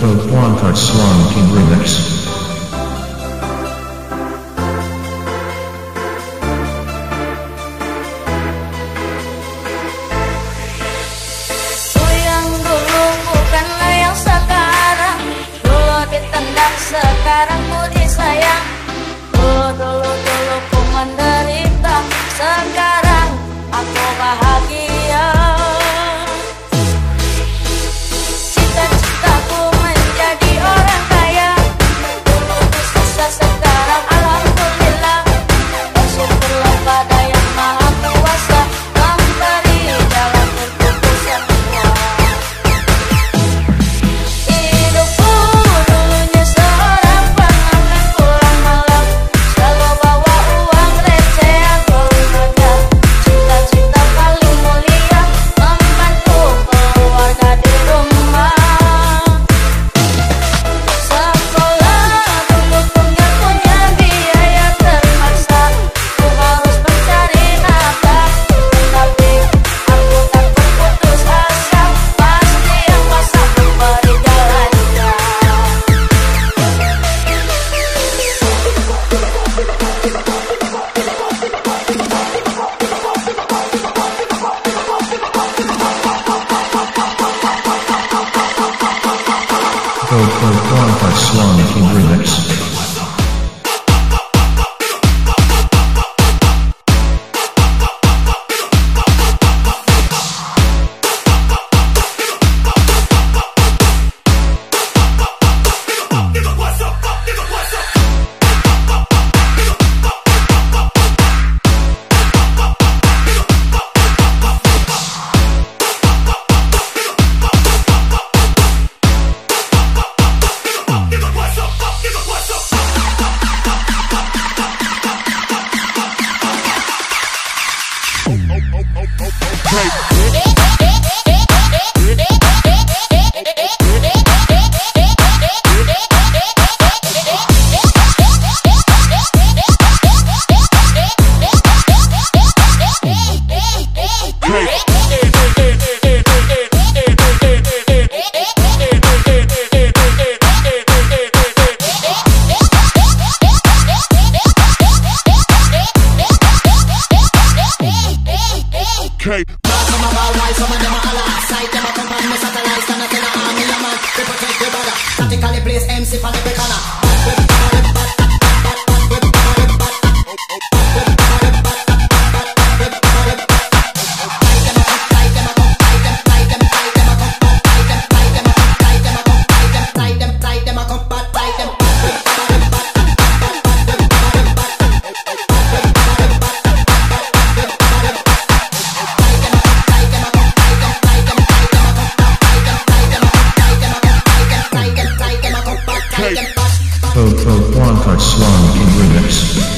Vote One Cut Swan King Remix. Code Quantified Swan King Remix. bitch. okay. Blanca Swan in remix.